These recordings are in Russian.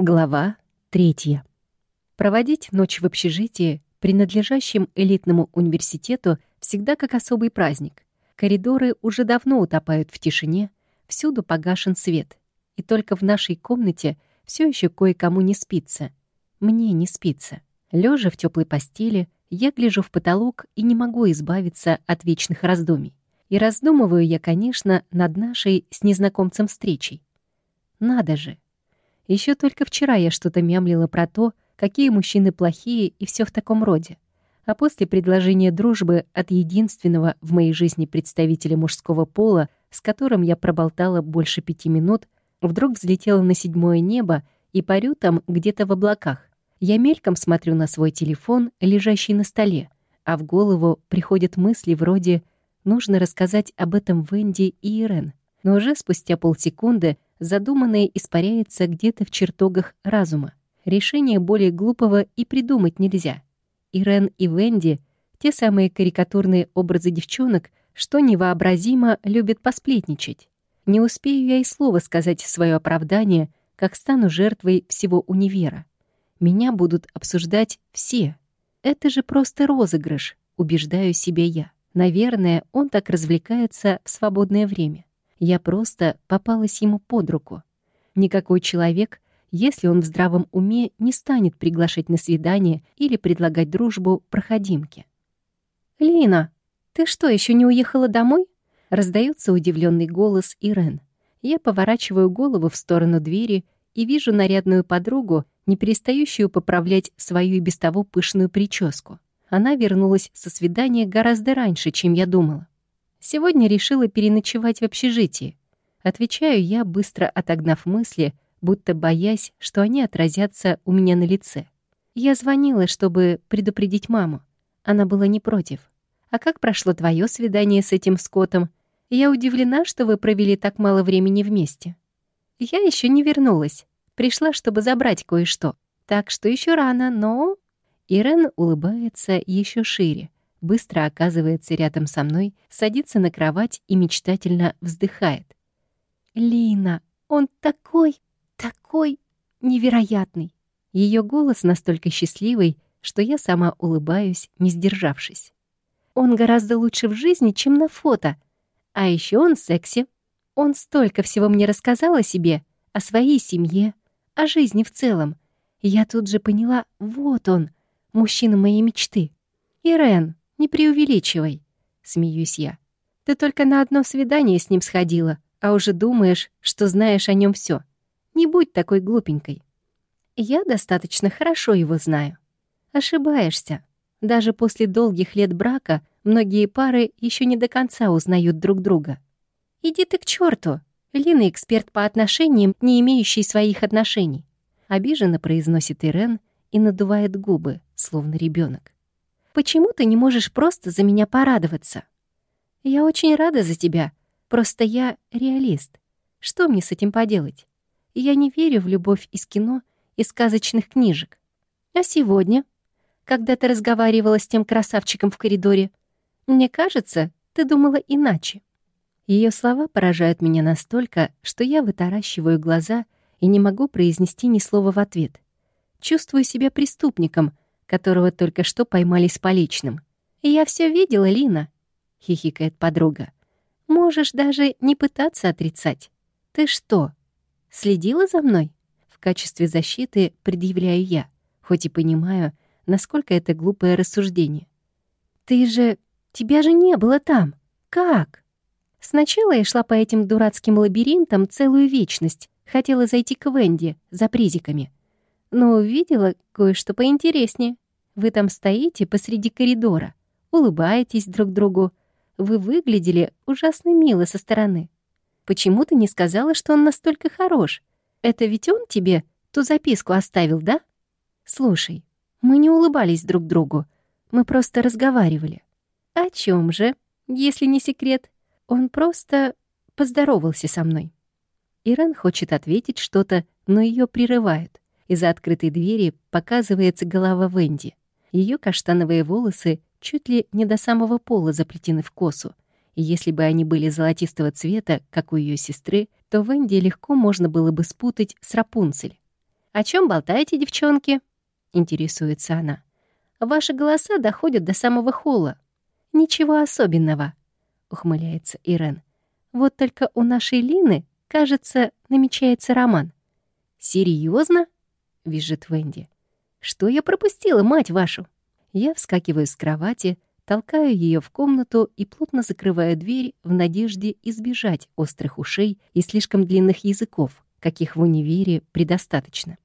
Глава третья. Проводить ночь в общежитии, принадлежащем элитному университету, всегда как особый праздник. Коридоры уже давно утопают в тишине, всюду погашен свет. И только в нашей комнате все еще кое-кому не спится. Мне не спится. Лежа в теплой постели, я гляжу в потолок и не могу избавиться от вечных раздумий. И раздумываю я, конечно, над нашей с незнакомцем встречей. Надо же, еще только вчера я что-то мямлила про то, какие мужчины плохие и все в таком роде. А после предложения дружбы от единственного в моей жизни представителя мужского пола, с которым я проболтала больше пяти минут, вдруг взлетела на седьмое небо и парю там где-то в облаках. Я мельком смотрю на свой телефон, лежащий на столе, а в голову приходят мысли вроде «нужно рассказать об этом Венди и Ирен». Но уже спустя полсекунды задуманное испаряется где-то в чертогах разума. Решение более глупого и придумать нельзя. Ирен и Венди — те самые карикатурные образы девчонок, что невообразимо любят посплетничать. Не успею я и слова сказать в свое оправдание, как стану жертвой всего универа. Меня будут обсуждать все. Это же просто розыгрыш, убеждаю себе я. Наверное, он так развлекается в свободное время. Я просто попалась ему под руку. Никакой человек, если он в здравом уме, не станет приглашать на свидание или предлагать дружбу проходимке. «Лина, ты что, еще не уехала домой?» Раздается удивленный голос Ирен. Я поворачиваю голову в сторону двери и вижу нарядную подругу, не перестающую поправлять свою и без того пышную прическу. Она вернулась со свидания гораздо раньше, чем я думала. Сегодня решила переночевать в общежитии. Отвечаю я, быстро отогнав мысли, будто боясь, что они отразятся у меня на лице. Я звонила, чтобы предупредить маму. Она была не против. «А как прошло твое свидание с этим Скоттом? Я удивлена, что вы провели так мало времени вместе». «Я еще не вернулась. Пришла, чтобы забрать кое-что. Так что еще рано, но...» Ирен улыбается еще шире, быстро оказывается рядом со мной, садится на кровать и мечтательно вздыхает. «Лина, он такой, такой невероятный!» Ее голос настолько счастливый, что я сама улыбаюсь, не сдержавшись. «Он гораздо лучше в жизни, чем на фото. А еще он секси. Он столько всего мне рассказал о себе, о своей семье, о жизни в целом. Я тут же поняла, вот он, мужчина моей мечты. Ирен, «Не преувеличивай», — смеюсь я. «Ты только на одно свидание с ним сходила, а уже думаешь, что знаешь о нем все. Не будь такой глупенькой». «Я достаточно хорошо его знаю». «Ошибаешься. Даже после долгих лет брака многие пары еще не до конца узнают друг друга». «Иди ты к черту! Лина — эксперт по отношениям, не имеющий своих отношений». Обиженно произносит Ирен и надувает губы, словно ребенок. Почему ты не можешь просто за меня порадоваться? Я очень рада за тебя. Просто я реалист. Что мне с этим поделать? Я не верю в любовь из кино и сказочных книжек. А сегодня, когда ты разговаривала с тем красавчиком в коридоре, мне кажется, ты думала иначе. Ее слова поражают меня настолько, что я вытаращиваю глаза и не могу произнести ни слова в ответ. Чувствую себя преступником — которого только что поймали с поличным. «Я все видела, Лина», — хихикает подруга. «Можешь даже не пытаться отрицать. Ты что, следила за мной?» В качестве защиты предъявляю я, хоть и понимаю, насколько это глупое рассуждение. «Ты же... Тебя же не было там. Как?» Сначала я шла по этим дурацким лабиринтам целую вечность, хотела зайти к Венди за призиками — но увидела кое-что поинтереснее. Вы там стоите посреди коридора, улыбаетесь друг другу. Вы выглядели ужасно мило со стороны. Почему ты не сказала, что он настолько хорош? Это ведь он тебе ту записку оставил, да? Слушай, мы не улыбались друг другу, мы просто разговаривали. О чем же, если не секрет? Он просто поздоровался со мной. Иран хочет ответить что-то, но ее прерывают. Из-за открытой двери показывается голова Венди. Ее каштановые волосы чуть ли не до самого пола заплетены в косу. И если бы они были золотистого цвета, как у ее сестры, то Венди легко можно было бы спутать с Рапунцель. «О чем болтаете, девчонки?» — интересуется она. «Ваши голоса доходят до самого холла». «Ничего особенного», — ухмыляется Ирен. «Вот только у нашей Лины, кажется, намечается роман». «Серьезно?» — визжит Венди. «Что я пропустила, мать вашу?» Я вскакиваю с кровати, толкаю ее в комнату и плотно закрываю дверь в надежде избежать острых ушей и слишком длинных языков, каких в универе предостаточно.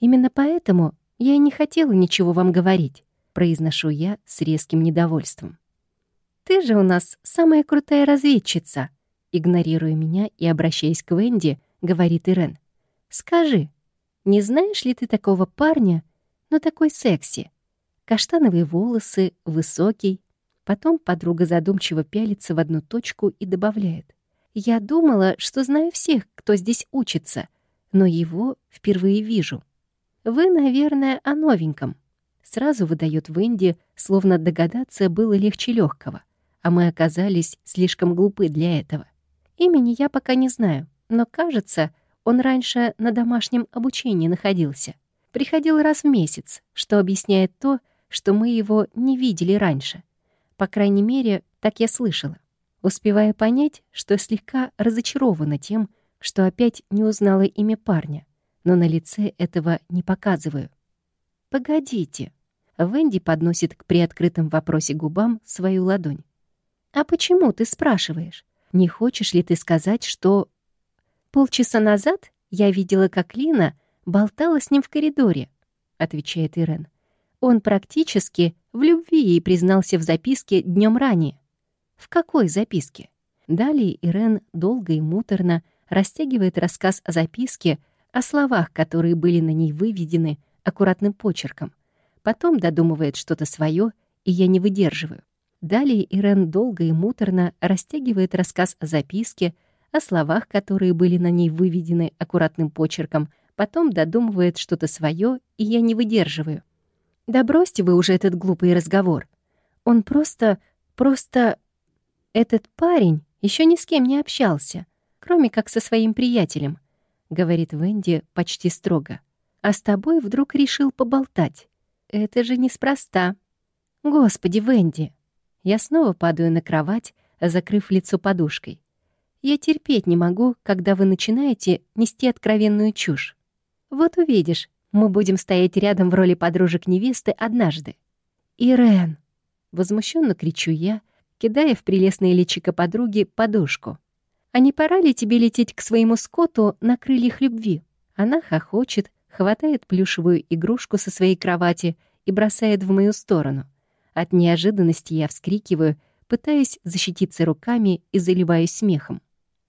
Именно поэтому я и не хотела ничего вам говорить, произношу я с резким недовольством. Ты же у нас самая крутая разведчица, игнорируя меня и обращаясь к Венди, говорит Ирен. Скажи, не знаешь ли ты такого парня, но такой секси? Каштановые волосы, высокий. Потом подруга задумчиво пялится в одну точку и добавляет. «Я думала, что знаю всех, кто здесь учится, но его впервые вижу. Вы, наверное, о новеньком». Сразу выдает Венди, словно догадаться было легче легкого, а мы оказались слишком глупы для этого. Имени я пока не знаю, но, кажется, он раньше на домашнем обучении находился. Приходил раз в месяц, что объясняет то, что мы его не видели раньше. По крайней мере, так я слышала, успевая понять, что слегка разочарована тем, что опять не узнала имя парня, но на лице этого не показываю. «Погодите». Венди подносит к приоткрытым вопросе губам свою ладонь. «А почему ты спрашиваешь? Не хочешь ли ты сказать, что...» «Полчаса назад я видела, как Лина болтала с ним в коридоре», — отвечает Ирен. Он практически в любви ей признался в записке днем ранее. В какой записке? Далее Ирен долго и муторно растягивает рассказ о записке, о словах, которые были на ней выведены аккуратным почерком. Потом додумывает что-то свое, и я не выдерживаю. Далее Ирен долго и муторно растягивает рассказ о записке, о словах, которые были на ней выведены аккуратным почерком, потом додумывает что-то свое, и я не выдерживаю. Да бросьте вы уже этот глупый разговор. Он просто... просто... Этот парень еще ни с кем не общался, кроме как со своим приятелем, говорит Венди почти строго. А с тобой вдруг решил поболтать. Это же неспроста. Господи, Венди. Я снова падаю на кровать, закрыв лицо подушкой. Я терпеть не могу, когда вы начинаете нести откровенную чушь. Вот увидишь, мы будем стоять рядом в роли подружек невесты однажды. «Ирен!» — возмущенно кричу я, кидая в прелестное личико подруги подушку. «А не пора ли тебе лететь к своему скоту на крыльях любви?» Она хохочет, хватает плюшевую игрушку со своей кровати и бросает в мою сторону. От неожиданности я вскрикиваю, пытаясь защититься руками и заливаюсь смехом.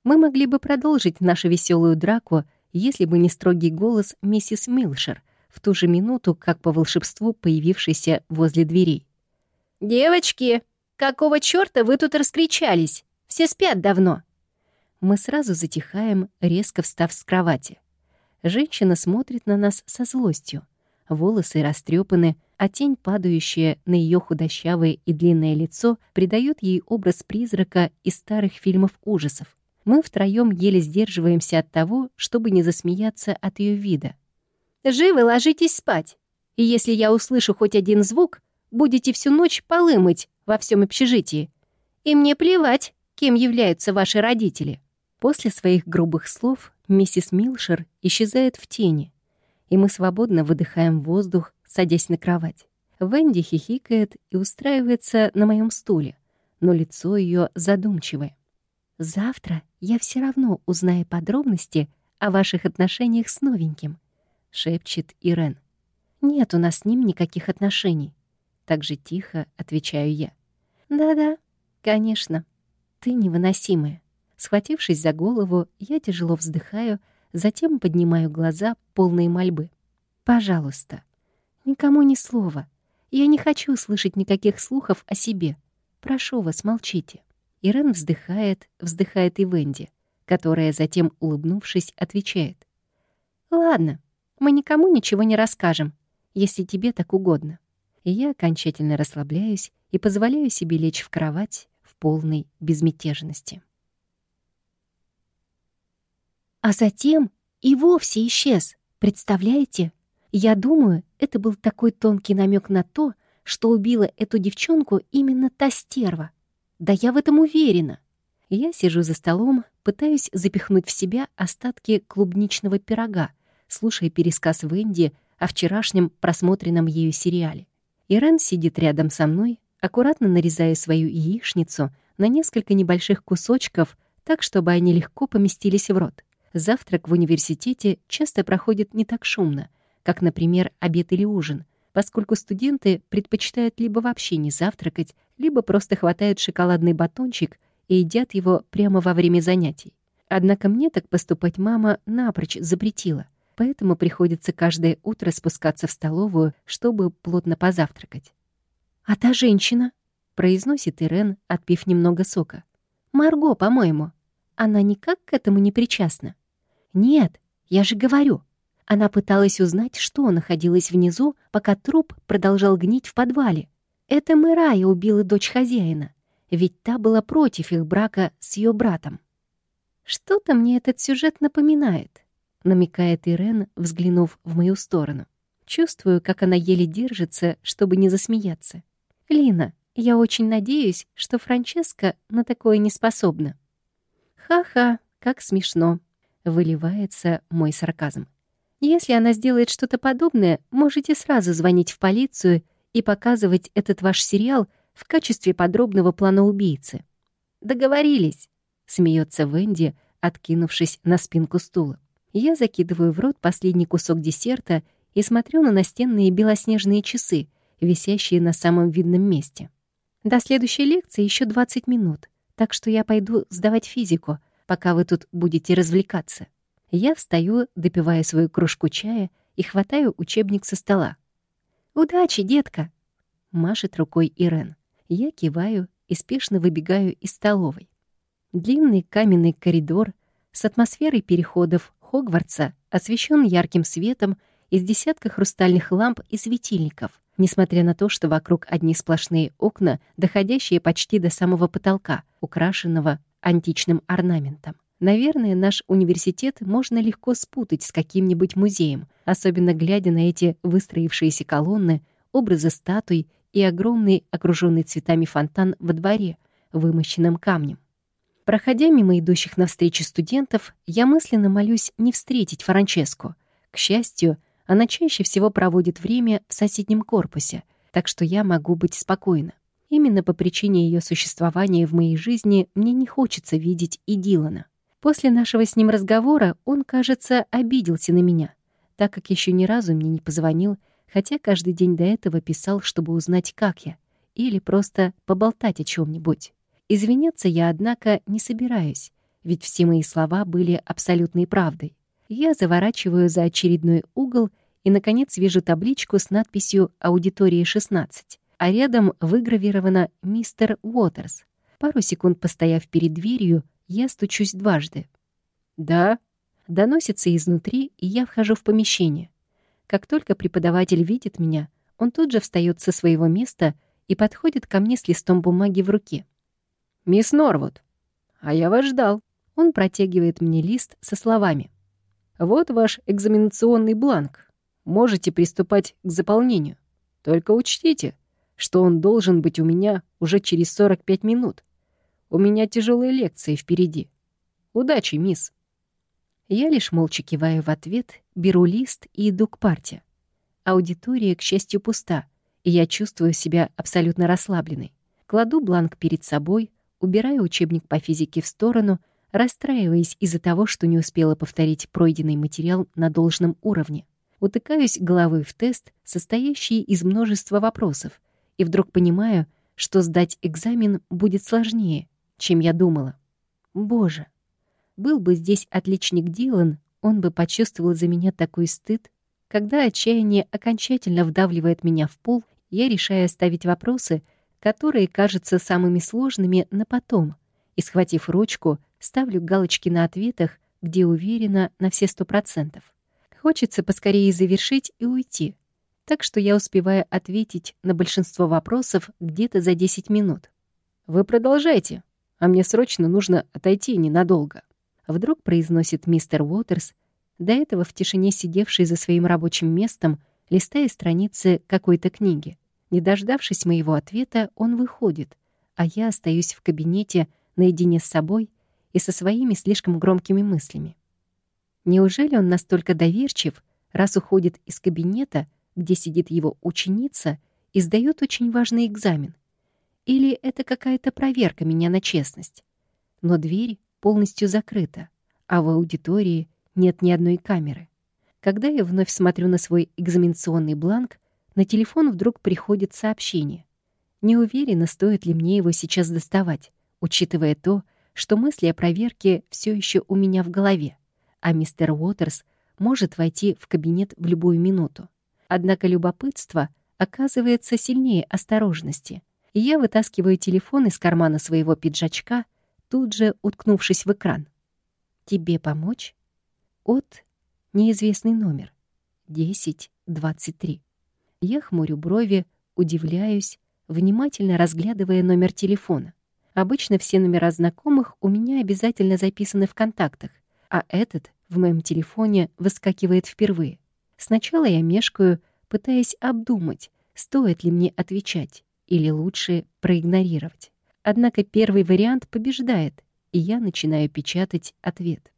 Мы могли бы продолжить нашу веселую драку, если бы не строгий голос миссис Милшер в ту же минуту, как по волшебству появившийся возле дверей. «Девочки, какого чёрта вы тут раскричались? Все спят давно!» Мы сразу затихаем, резко встав с кровати. Женщина смотрит на нас со злостью. Волосы растрепаны, а тень, падающая на ее худощавое и длинное лицо, придает ей образ призрака из старых фильмов ужасов. Мы втроем еле сдерживаемся от того, чтобы не засмеяться от ее вида. «Живы ложитесь спать, и если я услышу хоть один звук, будете всю ночь полы мыть во всем общежитии. И мне плевать, кем являются ваши родители». После своих грубых слов миссис Милшер исчезает в тени, и мы свободно выдыхаем воздух, садясь на кровать. Венди хихикает и устраивается на моем стуле, но лицо ее задумчивое. Завтра я все равно узнаю подробности о ваших отношениях с новеньким», — шепчет Ирен. «Нет у нас с ним никаких отношений», — так же тихо отвечаю я. «Да-да, конечно, ты невыносимая». Схватившись за голову, я тяжело вздыхаю, затем поднимаю глаза, полные мольбы. «Пожалуйста, никому ни слова. Я не хочу слышать никаких слухов о себе. Прошу вас, молчите». Ирен вздыхает, вздыхает и Венди, которая затем, улыбнувшись, отвечает. «Ладно, мы никому ничего не расскажем, если тебе так угодно». И я окончательно расслабляюсь и позволяю себе лечь в кровать в полной безмятежности. А затем и вовсе исчез, Представляете? Я думаю, это был такой тонкий намек на то, что убила эту девчонку именно та стерва. Да я в этом уверена. Я сижу за столом, пытаюсь запихнуть в себя остатки клубничного пирога, слушая пересказ Венди о вчерашнем просмотренном ею сериале. Ирен сидит рядом со мной, аккуратно нарезая свою яичницу на несколько небольших кусочков, так, чтобы они легко поместились в рот. Завтрак в университете часто проходит не так шумно, как, например, обед или ужин, поскольку студенты предпочитают либо вообще не завтракать, либо просто хватают шоколадный батончик и едят его прямо во время занятий. Однако мне так поступать мама напрочь запретила, поэтому приходится каждое утро спускаться в столовую, чтобы плотно позавтракать. «А та женщина?» — произносит Ирен, отпив немного сока. «Марго, по-моему. Она никак к этому не причастна?» «Нет, я же говорю». Она пыталась узнать, что находилось внизу, пока труп продолжал гнить в подвале. Это Мэрайя убила дочь хозяина, ведь та была против их брака с ее братом. «Что-то мне этот сюжет напоминает», — намекает Ирен, взглянув в мою сторону. Чувствую, как она еле держится, чтобы не засмеяться. «Лина, я очень надеюсь, что Франческа на такое не способна». «Ха-ха, как смешно», — выливается мой сарказм. «Если она сделает что-то подобное, можете сразу звонить в полицию и показывать этот ваш сериал в качестве подробного плана убийцы». «Договорились», — смеется Венди, откинувшись на спинку стула. Я закидываю в рот последний кусок десерта и смотрю на настенные белоснежные часы, висящие на самом видном месте. До следующей лекции еще 20 минут, так что я пойду сдавать физику, пока вы тут будете развлекаться. Я встаю, допивая свою кружку чая и хватаю учебник со стола. «Удачи, детка!» — машет рукой Ирен. Я киваю и спешно выбегаю из столовой. Длинный каменный коридор с атмосферой переходов Хогвартса освещен ярким светом из десятка хрустальных ламп и светильников, несмотря на то, что вокруг одни сплошные окна, доходящие почти до самого потолка, украшенного античным орнаментом. Наверное, наш университет можно легко спутать с каким-нибудь музеем, особенно глядя на эти выстроившиеся колонны, образы статуй и огромный, окруженный цветами фонтан во дворе, вымощенным камнем. Проходя мимо идущих навстречу студентов, я мысленно молюсь не встретить Франческу. К счастью, она чаще всего проводит время в соседнем корпусе, так что я могу быть спокойна. Именно по причине ее существования в моей жизни мне не хочется видеть и Дилана. После нашего с ним разговора он, кажется, обиделся на меня, так как еще ни разу мне не позвонил, хотя каждый день до этого писал, чтобы узнать, как я, или просто поболтать о чем нибудь Извиняться я, однако, не собираюсь, ведь все мои слова были абсолютной правдой. Я заворачиваю за очередной угол и, наконец, вижу табличку с надписью «Аудитория 16», а рядом выгравировано «Мистер Уотерс». Пару секунд постояв перед дверью, я стучусь дважды. «Да?» Доносится изнутри, и я вхожу в помещение. Как только преподаватель видит меня, он тут же встает со своего места и подходит ко мне с листом бумаги в руке. «Мисс Норвуд, а я вас ждал». Он протягивает мне лист со словами. «Вот ваш экзаменационный бланк. Можете приступать к заполнению. Только учтите, что он должен быть у меня уже через 45 минут. У меня тяжелые лекции впереди. Удачи, мисс». Я лишь молча киваю в ответ, беру лист и иду к парте. Аудитория, к счастью, пуста, и я чувствую себя абсолютно расслабленной. Кладу бланк перед собой, убираю учебник по физике в сторону, расстраиваясь из-за того, что не успела повторить пройденный материал на должном уровне. Утыкаюсь головой в тест, состоящий из множества вопросов, и вдруг понимаю, что сдать экзамен будет сложнее, чем я думала. Боже, был бы здесь отличник Дилан, он бы почувствовал за меня такой стыд. Когда отчаяние окончательно вдавливает меня в пол, я решаю ставить вопросы, которые кажутся самыми сложными на потом, и, схватив ручку, ставлю галочки на ответах, где уверена на все сто процентов. Хочется поскорее завершить и уйти, так что я успеваю ответить на большинство вопросов где-то за 10 минут. «Вы продолжайте, а мне срочно нужно отойти ненадолго», вдруг произносит мистер Уотерс, До этого в тишине сидевший за своим рабочим местом, листая страницы какой-то книги. Не дождавшись моего ответа, он выходит, а я остаюсь в кабинете наедине с собой и со своими слишком громкими мыслями. Неужели он настолько доверчив, раз уходит из кабинета, где сидит его ученица, и сдаёт очень важный экзамен? Или это какая-то проверка меня на честность? Но дверь полностью закрыта, а в аудитории нет ни одной камеры. Когда я вновь смотрю на свой экзаменационный бланк, на телефон вдруг приходит сообщение. Не уверена, стоит ли мне его сейчас доставать, учитывая то, что мысли о проверке все еще у меня в голове, а мистер Уотерс может войти в кабинет в любую минуту. Однако любопытство оказывается сильнее осторожности, я вытаскиваю телефон из кармана своего пиджачка, тут же уткнувшись в экран. «Тебе помочь?» От неизвестный номер 1023. Я хмурю брови, удивляюсь, внимательно разглядывая номер телефона. Обычно все номера знакомых у меня обязательно записаны в контактах, а этот в моем телефоне выскакивает впервые. Сначала я мешкаю, пытаясь обдумать, стоит ли мне отвечать или лучше проигнорировать. Однако первый вариант побеждает, и я начинаю печатать ответ.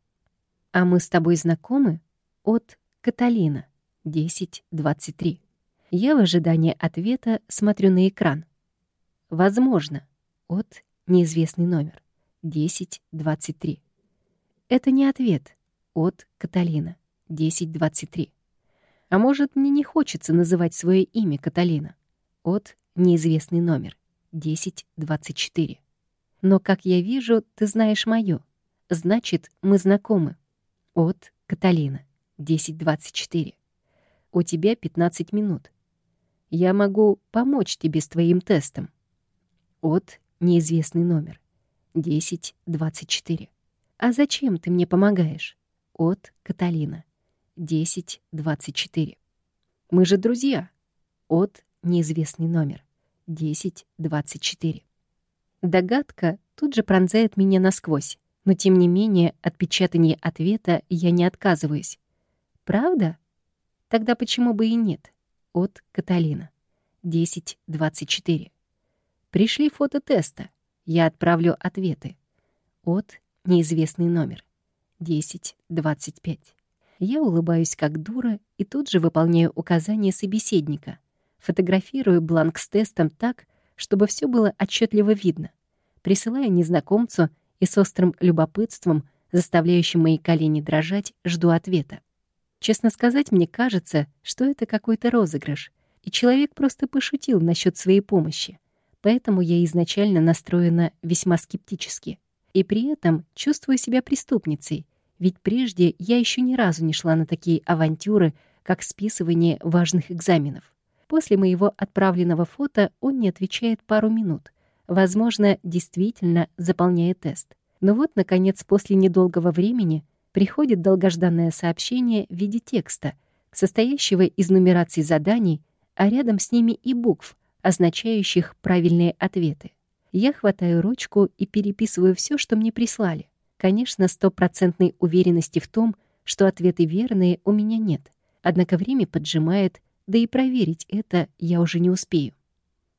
«А мы с тобой знакомы?» От Каталина, 10.23. Я в ожидании ответа смотрю на экран. Возможно. От неизвестный номер. 1023. Это не ответ. От Каталина. 1023. А может, мне не хочется называть свое имя Каталина. От неизвестный номер. 1024. Но, как я вижу, ты знаешь моё. Значит, мы знакомы. От Каталина. 1024. У тебя 15 минут. Я могу помочь тебе с твоим тестом. От неизвестный номер. 1024. А зачем ты мне помогаешь? От Каталина. 1024. Мы же друзья. От неизвестный номер. 1024. Догадка тут же пронзает меня насквозь, но тем не менее от печатания ответа я не отказываюсь. Правда? Тогда почему бы и нет? от Каталина. 10.24. Пришли фото теста. Я отправлю ответы. От неизвестный номер. 10.25. Я улыбаюсь как дура и тут же выполняю указания собеседника. Фотографирую бланк с тестом так, чтобы все было отчетливо видно. Присылаю незнакомцу и с острым любопытством, заставляющим мои колени дрожать, жду ответа. Честно сказать, мне кажется, что это какой-то розыгрыш, и человек просто пошутил насчет своей помощи. Поэтому я изначально настроена весьма скептически. И при этом чувствую себя преступницей, ведь прежде я еще ни разу не шла на такие авантюры, как списывание важных экзаменов. После моего отправленного фото он не отвечает пару минут. Возможно, действительно заполняет тест. Но вот, наконец, после недолгого времени — приходит долгожданное сообщение в виде текста, состоящего из нумераций заданий, а рядом с ними и букв, означающих правильные ответы. Я хватаю ручку и переписываю все, что мне прислали. Конечно, стопроцентной уверенности в том, что ответы верные, у меня нет. Однако время поджимает, да и проверить это я уже не успею.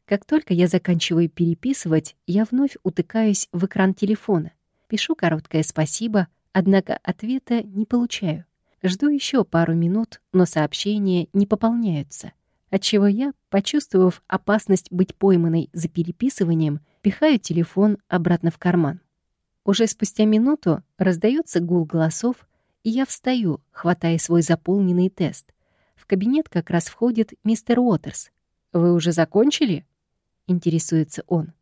Как только я заканчиваю переписывать, я вновь утыкаюсь в экран телефона, пишу короткое «спасибо», Однако ответа не получаю. Жду еще пару минут, но сообщения не пополняются. Отчего я, почувствовав опасность быть пойманной за переписыванием, пихаю телефон обратно в карман. Уже спустя минуту раздается гул голосов, и я встаю, хватая свой заполненный тест. Кабинет как раз входит мистер Уотерс. «Вы уже закончили?» — интересуется он.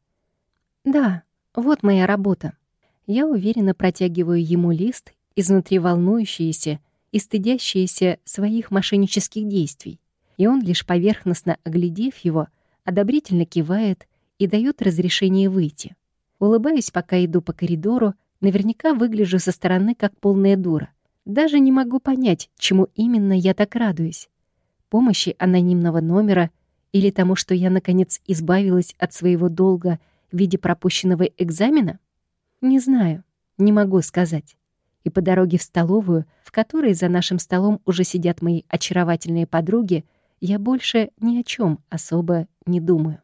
«Да, вот моя работа», я уверенно протягиваю ему лист, изнутри волнующиеся и стыдящиеся своих мошеннических действий. И он, лишь поверхностно оглядев его, одобрительно кивает и дает разрешение выйти. Улыбаюсь, пока иду по коридору, наверняка выгляжу со стороны как полная дура. Даже не могу понять, чему именно я так радуюсь. Помощи анонимного номера или тому, что я, наконец, избавилась от своего долга в виде пропущенного экзамена? Не знаю, не могу сказать. И по дороге в столовую, в которой за нашим столом уже сидят мои очаровательные подруги, я больше ни о чем особо не думаю.